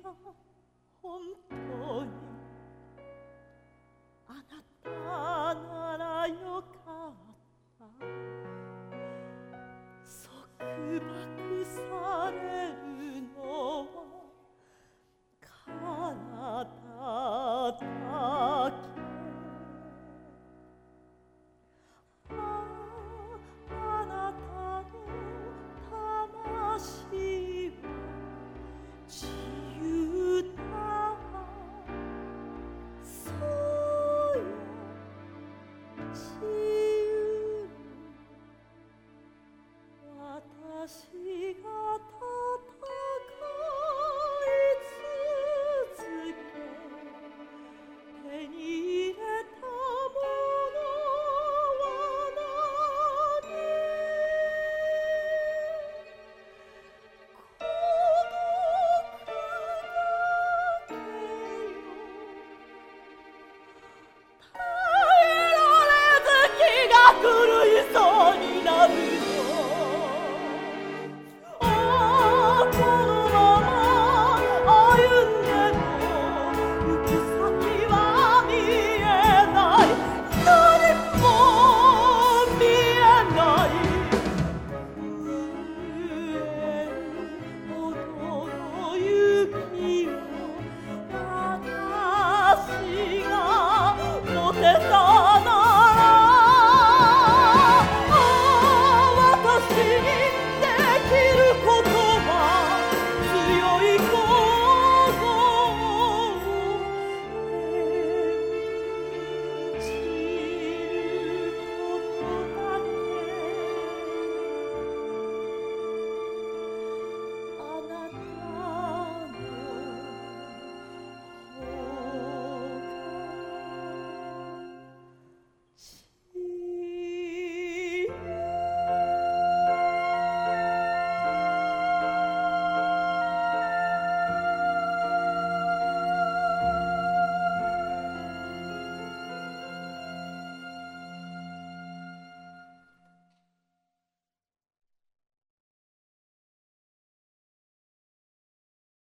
vita un